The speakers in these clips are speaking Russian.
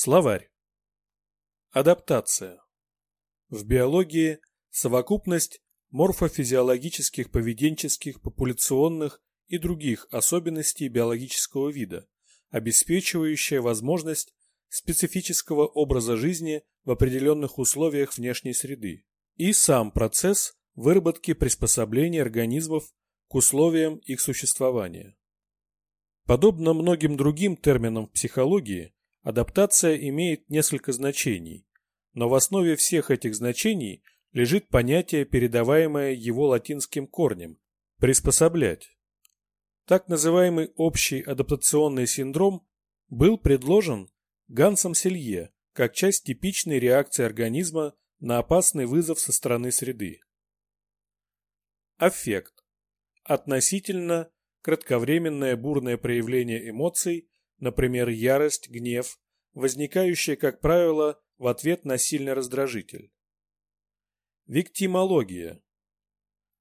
Словарь. Адаптация. В биологии совокупность морфофизиологических, поведенческих, популяционных и других особенностей биологического вида, обеспечивающая возможность специфического образа жизни в определенных условиях внешней среды, и сам процесс выработки приспособления организмов к условиям их существования. Подобно многим другим терминам в психологии, адаптация имеет несколько значений, но в основе всех этих значений лежит понятие, передаваемое его латинским корнем – приспособлять. Так называемый общий адаптационный синдром был предложен Гансом Селье как часть типичной реакции организма на опасный вызов со стороны среды. Аффект. Относительно кратковременное бурное проявление эмоций, например, ярость, гнев, возникающее, как правило, в ответ на сильный раздражитель. Виктимология.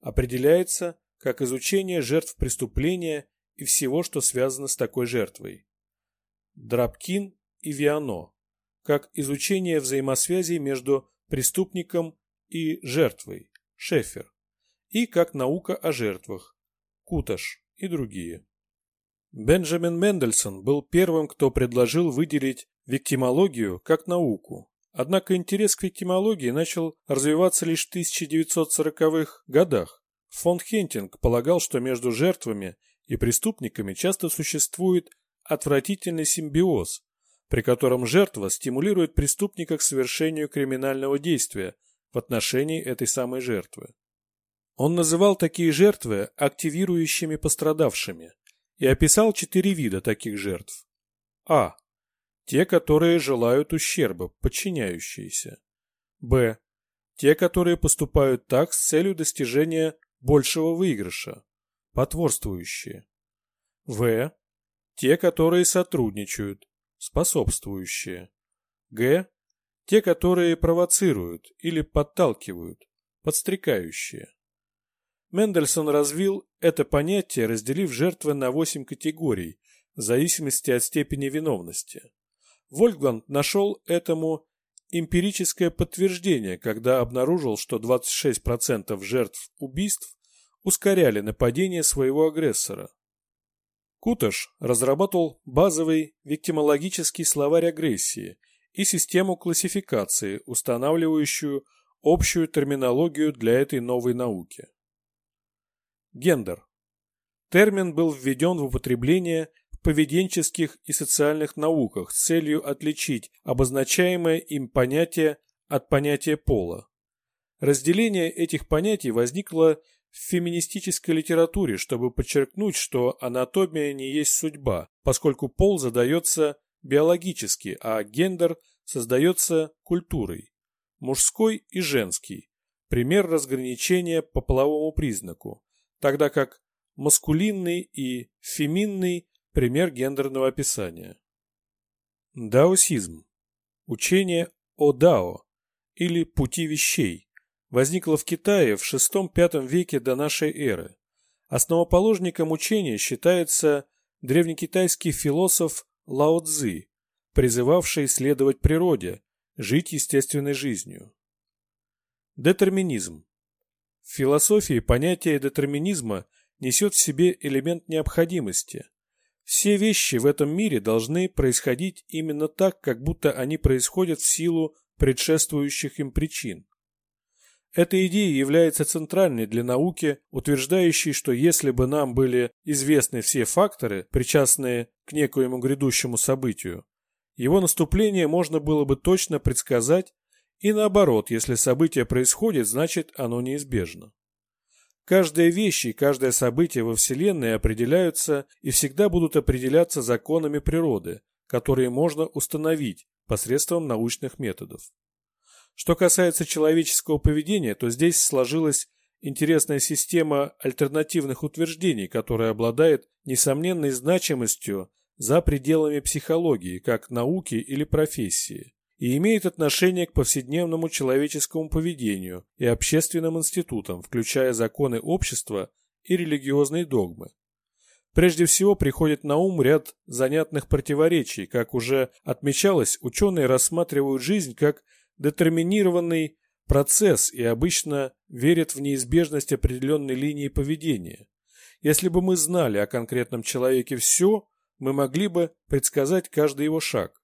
Определяется как изучение жертв преступления и всего, что связано с такой жертвой. Драбкин и Виано. Как изучение взаимосвязей между преступником и жертвой. Шефер. И как наука о жертвах. Куташ и другие. Бенджамин Мендельсон был первым, кто предложил выделить виктимологию как науку. Однако интерес к виктимологии начал развиваться лишь в 1940-х годах. Фон Хентинг полагал, что между жертвами и преступниками часто существует отвратительный симбиоз, при котором жертва стимулирует преступника к совершению криминального действия в отношении этой самой жертвы. Он называл такие жертвы активирующими пострадавшими и описал четыре вида таких жертв. А. Те, которые желают ущерба, подчиняющиеся. Б. Те, которые поступают так с целью достижения большего выигрыша, потворствующие. В. Те, которые сотрудничают, способствующие. Г. Те, которые провоцируют или подталкивают, подстрекающие. Мендельсон развил это понятие, разделив жертвы на восемь категорий, в зависимости от степени виновности. Вольфганг нашел этому эмпирическое подтверждение, когда обнаружил, что 26% жертв убийств ускоряли нападение своего агрессора. Куташ разработал базовый виктимологический словарь агрессии и систему классификации, устанавливающую общую терминологию для этой новой науки. Гендер. Термин был введен в употребление в поведенческих и социальных науках с целью отличить обозначаемое им понятие от понятия пола. Разделение этих понятий возникло в феминистической литературе, чтобы подчеркнуть, что анатомия не есть судьба, поскольку пол задается биологически, а гендер создается культурой. Мужской и женский. Пример разграничения по половому признаку. Тогда как маскулинный и феминный – пример гендерного описания. Даосизм. Учение о Дао или пути вещей возникла в Китае в VI-V веке до нашей эры. Основоположником учения считается древнекитайский философ Лао Цзи, призывавший следовать природе, жить естественной жизнью. Детерминизм. В философии понятие детерминизма несет в себе элемент необходимости. Все вещи в этом мире должны происходить именно так, как будто они происходят в силу предшествующих им причин. Эта идея является центральной для науки, утверждающей, что если бы нам были известны все факторы, причастные к некоему грядущему событию, его наступление можно было бы точно предсказать, и наоборот, если событие происходит, значит оно неизбежно. Каждая вещь и каждое событие во Вселенной определяются и всегда будут определяться законами природы, которые можно установить посредством научных методов. Что касается человеческого поведения, то здесь сложилась интересная система альтернативных утверждений, которая обладает несомненной значимостью за пределами психологии, как науки или профессии, и имеет отношение к повседневному человеческому поведению и общественным институтам, включая законы общества и религиозные догмы. прежде всего приходит на ум ряд занятных противоречий. Как уже отмечалось, ученые рассматривают жизнь как детерминированный процесс и обычно верят в неизбежность определенной линии поведения. Если бы мы знали о конкретном человеке все, мы могли бы предсказать каждый его шаг.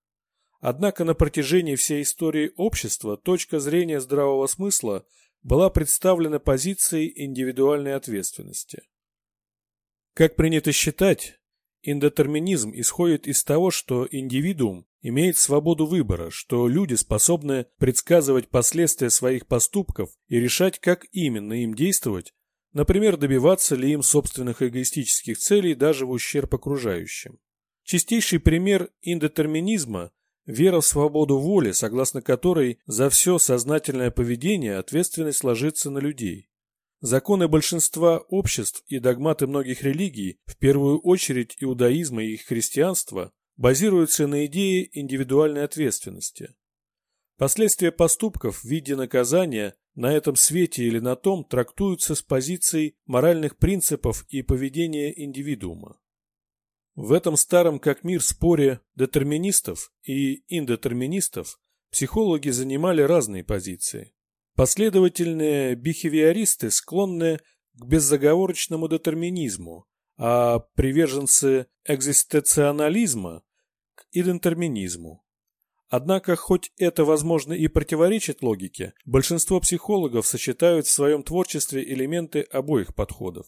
Однако на протяжении всей истории общества точка зрения здравого смысла была представлена позицией индивидуальной ответственности. Как принято считать, индетерминизм исходит из того, что индивидуум имеет свободу выбора, что люди способны предсказывать последствия своих поступков и решать, как именно им действовать, например, добиваться ли им собственных эгоистических целей даже в ущерб окружающим. Чистейший пример индетерминизма – вера в свободу воли, согласно которой за все сознательное поведение ответственность ложится на людей. Законы большинства обществ и догматы многих религий, в первую очередь иудаизма и христианства, базируются на идее индивидуальной ответственности. Последствия поступков в виде наказания на этом свете или на том трактуются с позицией моральных принципов и поведения индивидуума. В этом старом как мир споре детерминистов и индетерминистов психологи занимали разные позиции. Последовательные бихевиористы склонны к беззаговорочному детерминизму, а приверженцы экзистенциализма – к идентерминизму. Однако, хоть это, возможно, и противоречит логике, большинство психологов сочетают в своем творчестве элементы обоих подходов.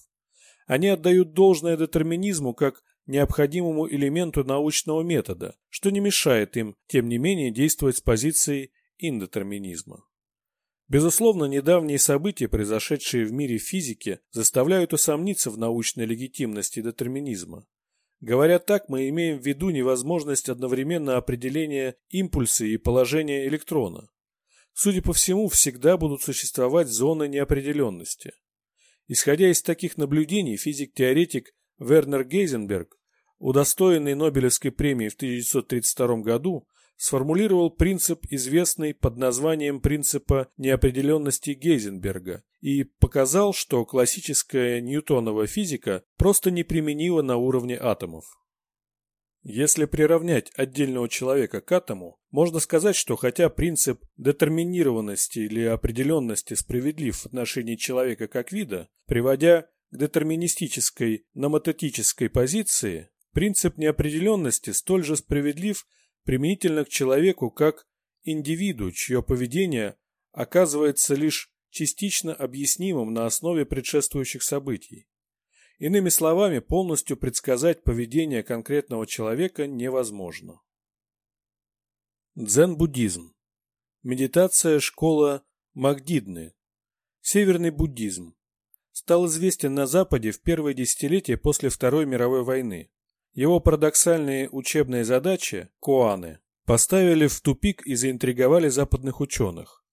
Они отдают должное детерминизму как необходимому элементу научного метода, что не мешает им, тем не менее, действовать с позиции индетерминизма. Безусловно, недавние события, произошедшие в мире физики, заставляют усомниться в научной легитимности детерминизма. Говоря так, мы имеем в виду невозможность одновременно определения импульса и положения электрона. Судя по всему, всегда будут существовать зоны неопределенности. Исходя из таких наблюдений, физик-теоретик Вернер Гейзенберг, удостоенный Нобелевской премии в 1932 году, сформулировал принцип, известный под названием принципа неопределенности Гейзенберга, и показал, что классическая ньютонова физика просто неприменима на уровне атомов. Если приравнять отдельного человека к атому, можно сказать, что хотя принцип детерминированности или определенности справедлив в отношении человека как вида, приводя к детерминистической номотетической позиции, принцип неопределенности столь же справедлив применительно к человеку как индивиду, чье поведение оказывается лишь частично объяснимым на основе предшествующих событий. Иными словами, полностью предсказать поведение конкретного человека невозможно. Дзен-буддизм. Медитация школа Магдидны. Северный буддизм. Стал известен на Западе в первые десятилетия после Второй мировой войны. Его парадоксальные учебные задачи, коаны, поставили в тупик и заинтриговали западных ученых.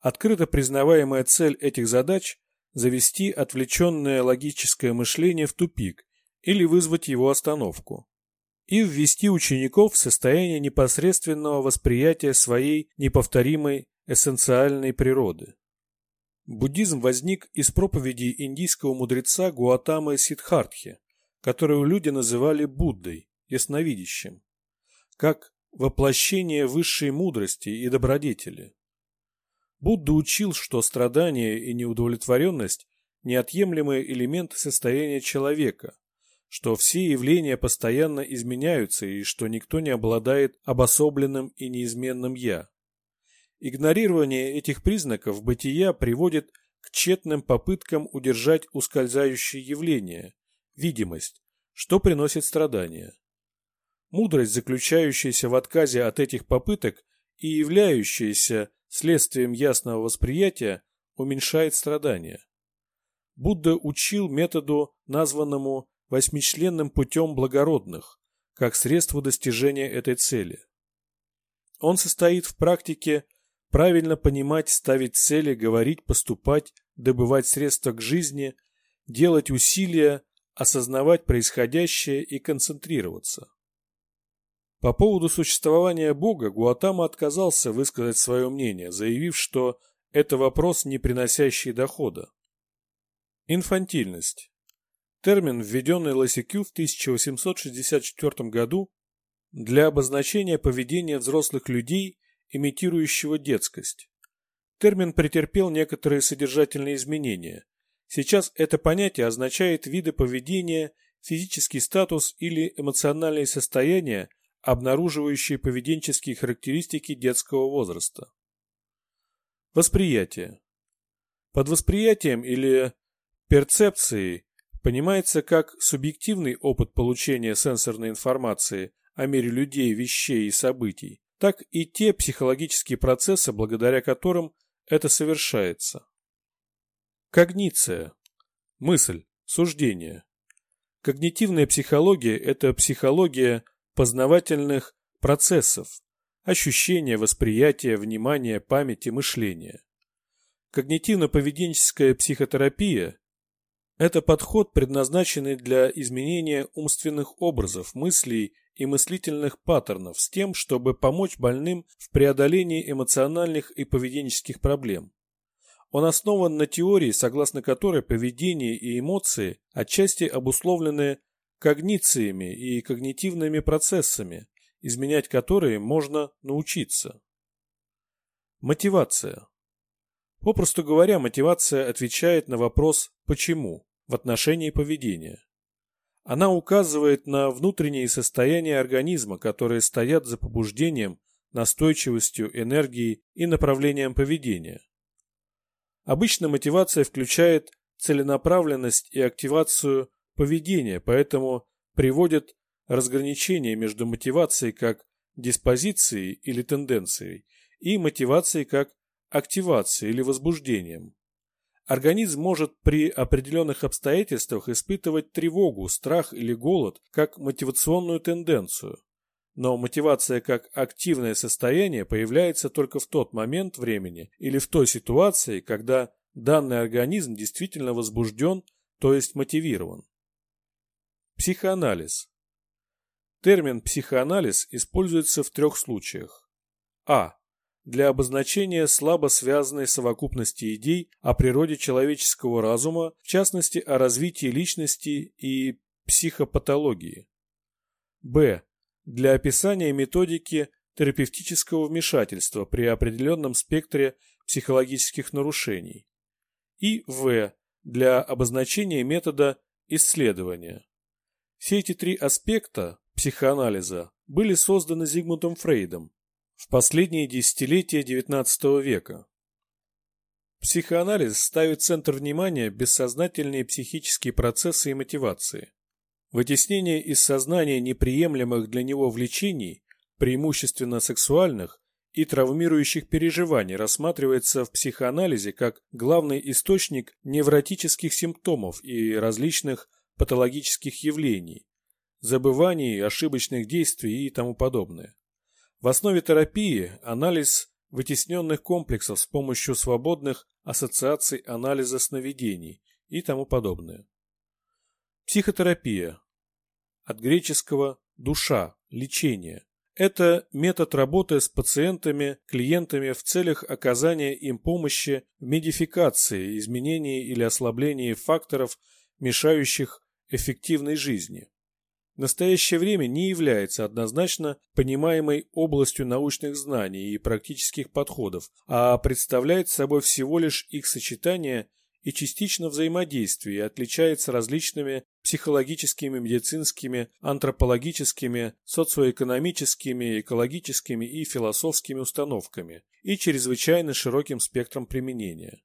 Открыто признаваемая цель этих задач – завести отвлеченное логическое мышление в тупик или вызвать его остановку и ввести учеников в состояние непосредственного восприятия своей неповторимой эссенциальной природы. Буддизм возник из проповедей индийского мудреца Гуатамы Сиддхартхи, которую люди называли Буддой, ясновидящим, как воплощение высшей мудрости и добродетели. Будда учил, что страдание и неудовлетворенность – неотъемлемые элементы состояния человека, что все явления постоянно изменяются и что никто не обладает обособленным и неизменным «я». Игнорирование этих признаков бытия приводит к тщетным попыткам удержать ускользающие явления, видимость, что приносит страдания. Мудрость, заключающаяся в отказе от этих попыток и являющаяся следствием ясного восприятия, уменьшает страдания. Будда учил методу, названному восьмичленным путем благородных, как средство достижения этой цели. Он состоит в практике правильно понимать, ставить цели, говорить, поступать, добывать средства к жизни, делать усилия, осознавать происходящее и концентрироваться. По поводу существования Бога Гуатама отказался высказать свое мнение, заявив, что это вопрос, не приносящий дохода. Инфантильность. термин, введенный Лосикю в 1864 году для обозначения поведения взрослых людей, имитирующего детскость. Термин претерпел некоторые содержательные изменения. Сейчас это понятие означает виды поведения, физический статус или эмоциональные состояния, обнаруживающие поведенческие характеристики детского возраста. Восприятие. Под восприятием или перцепцией понимается как субъективный опыт получения сенсорной информации о мире людей, вещей и событий, так и те психологические процессы, благодаря которым это совершается. Когниция. Мысль, суждение. Когнитивная психология – это психология познавательных процессов, ощущения, восприятия, внимания, памяти, мышления. Когнитивно-поведенческая психотерапия – это подход, предназначенный для изменения умственных образов, мыслей и мыслительных паттернов с тем, чтобы помочь больным в преодолении эмоциональных и поведенческих проблем. Он основан на теории, согласно которой поведение и эмоции отчасти обусловлены когнициями и когнитивными процессами, изменять которые можно научиться. Мотивация. Попросту говоря, мотивация отвечает на вопрос «почему» в отношении поведения. Она указывает на внутренние состояния организма, которые стоят за побуждением, настойчивостью, энергией и направлением поведения. Обычно мотивация включает целенаправленность и активацию поведения, поэтому приводит разграничение между мотивацией как диспозицией или тенденцией и мотивацией как активацией или возбуждением. Организм может при определенных обстоятельствах испытывать тревогу, страх или голод как мотивационную тенденцию. Но мотивация как активное состояние появляется только в тот момент времени или в той ситуации, когда данный организм действительно возбужден, то есть мотивирован. Психоанализ. Термин «психоанализ» используется в трех случаях. А для обозначения слабо связанной совокупности идей о природе человеческого разума, в частности о развитии личности и психопатологии. Б. Для описания методики терапевтического вмешательства при определенном спектре психологических нарушений. И В. Для обозначения метода исследования. Все эти три аспекта психоанализа были созданы Зигмундом Фрейдом в последние десятилетия XIX века. Психоанализ ставит центр внимания бессознательные психические процессы и мотивации. Вытеснение из сознания неприемлемых для него влечений, преимущественно сексуальных, и травмирующих переживаний рассматривается в психоанализе как главный источник невротических симптомов и различных патологических явлений, забываний, ошибочных действий и тому подобное. В основе терапии анализ вытесненных комплексов с помощью свободных ассоциаций анализа сновидений и тому подобное. Психотерапия. От греческого «душа», «лечение». Это метод работы с пациентами, клиентами в целях оказания им помощи в медификации, изменении или ослаблении факторов, мешающих эффективной жизни в настоящее время не является однозначно понимаемой областью научных знаний и практических подходов, а представляет собой всего лишь их сочетание и частично взаимодействие и отличается различными психологическими, медицинскими, антропологическими, социоэкономическими, экологическими и философскими установками и чрезвычайно широким спектром применения.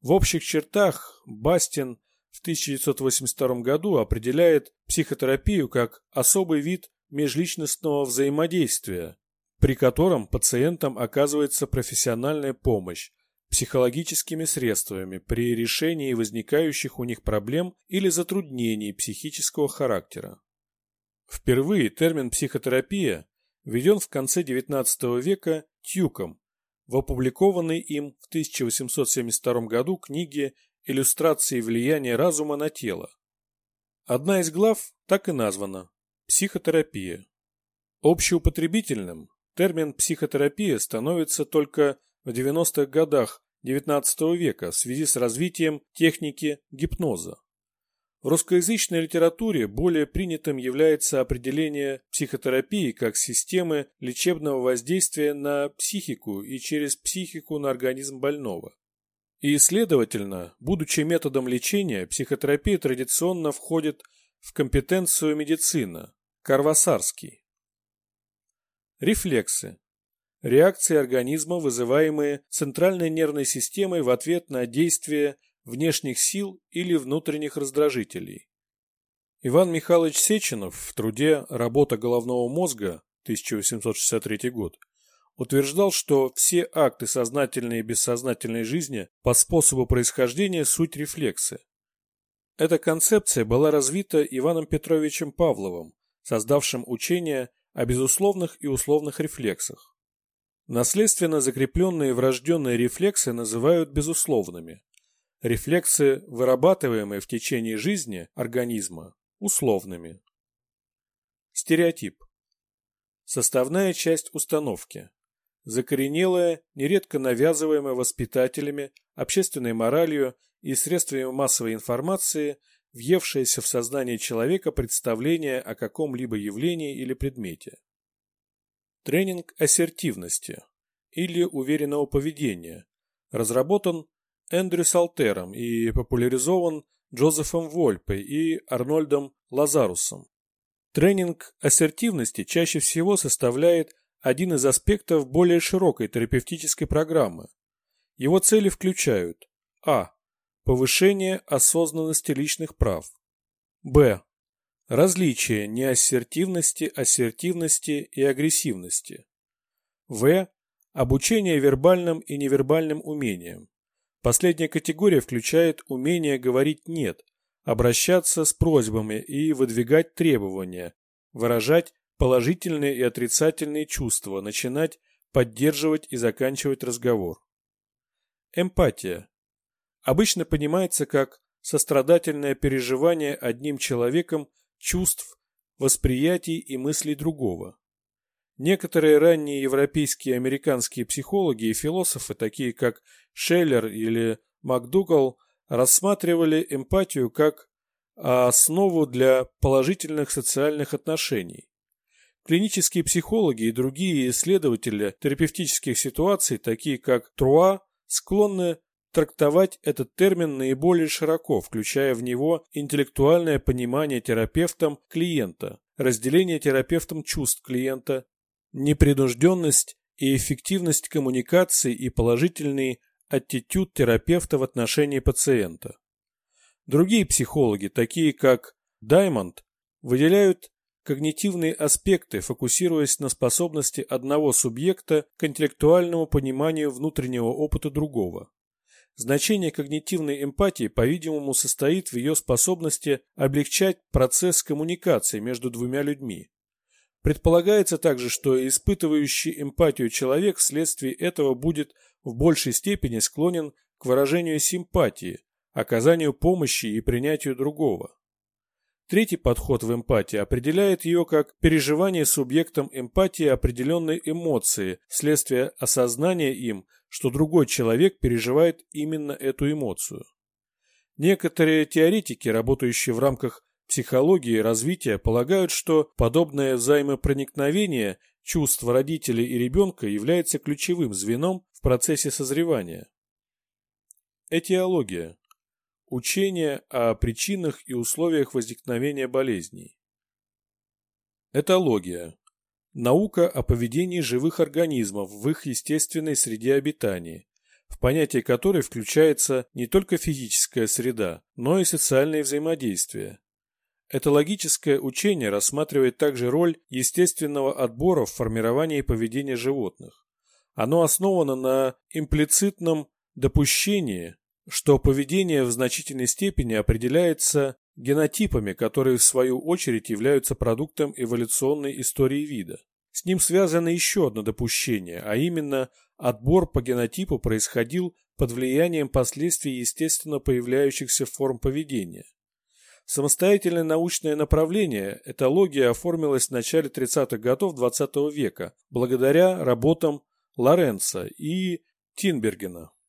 В общих чертах Бастин – в 1982 году определяет психотерапию как особый вид межличностного взаимодействия, при котором пациентам оказывается профессиональная помощь психологическими средствами при решении возникающих у них проблем или затруднений психического характера. Впервые термин «психотерапия» введен в конце XIX века Тьюком в опубликованной им в 1872 году книге иллюстрации влияния разума на тело. Одна из глав так и названа – психотерапия. Общеупотребительным термин «психотерапия» становится только в 90-х годах XIX века в связи с развитием техники гипноза. В русскоязычной литературе более принятым является определение психотерапии как системы лечебного воздействия на психику и через психику на организм больного. И, следовательно, будучи методом лечения, психотерапия традиционно входит в компетенцию медицина, Карвасарский. Рефлексы. Реакции организма, вызываемые центральной нервной системой в ответ на действие внешних сил или внутренних раздражителей. Иван Михайлович Сеченов в труде «Работа головного мозга» 1863 год утверждал, что все акты сознательной и бессознательной жизни по способу происхождения суть рефлексы. Эта концепция была развита Иваном Петровичем Павловым, создавшим учение о безусловных и условных рефлексах. Наследственно закрепленные врожденные рефлексы называют безусловными. Рефлексы, вырабатываемые в течение жизни организма, условными. Стереотип. Составная часть установки. Закоренелая, нередко навязываемая воспитателями, общественной моралью и средствами массовой информации, въевшееся в сознание человека представление о каком-либо явлении или предмете. Тренинг ассертивности или уверенного поведения разработан Эндрю Салтером и популяризован Джозефом Вольпе и Арнольдом Лазарусом. Тренинг ассертивности чаще всего составляет один из аспектов более широкой терапевтической программы. Его цели включают а. Повышение осознанности личных прав. б. Различие неассертивности, ассертивности и агрессивности. в. Обучение вербальным и невербальным умениям. Последняя категория включает умение говорить «нет», обращаться с просьбами и выдвигать требования, выражать положительные и отрицательные чувства, начинать поддерживать и заканчивать разговор. Эмпатия. Обычно понимается как сострадательное переживание одним человеком чувств, восприятий и мыслей другого. Некоторые ранние европейские и американские психологи и философы, такие как Шеллер или МакДугал, рассматривали эмпатию как основу для положительных социальных отношений. Клинические психологи и другие исследователи терапевтических ситуаций, такие как Труа, склонны трактовать этот термин наиболее широко, включая в него интеллектуальное понимание терапевтом клиента, разделение терапевтом чувств клиента, непринужденность и эффективность коммуникации и положительный аттитюд терапевта в отношении пациента. Другие психологи, такие как Даймонд, выделяют когнитивные аспекты, фокусируясь на способности одного субъекта к интеллектуальному пониманию внутреннего опыта другого. Значение когнитивной эмпатии, по-видимому, состоит в ее способности облегчать процесс коммуникации между двумя людьми. Предполагается также, что испытывающий эмпатию человек вследствие этого будет в большей степени склонен к выражению симпатии, оказанию помощи и принятию другого. Третий подход в эмпатии определяет ее как переживание субъектом эмпатии определенной эмоции вследствие осознания им, что другой человек переживает именно эту эмоцию. Некоторые теоретики, работающие в рамках психологии развития, полагают, что подобное взаимопроникновение чувств родителей и ребенка является ключевым звеном в процессе созревания. Этиология. Учение о причинах и условиях возникновения болезней. Этология. Наука о поведении живых организмов в их естественной среде обитания, в понятие которой включается не только физическая среда, но и социальные взаимодействия. Этологическое учение рассматривает также роль естественного отбора в формировании поведения животных. Оно основано на имплицитном допущении, что поведение в значительной степени определяется генотипами, которые в свою очередь являются продуктом эволюционной истории вида. С ним связано еще одно допущение, а именно отбор по генотипу происходил под влиянием последствий естественно появляющихся форм поведения. Самостоятельное научное направление этология оформилось в начале 30-х годов XX -го века благодаря работам Лоренца и Тинбергена.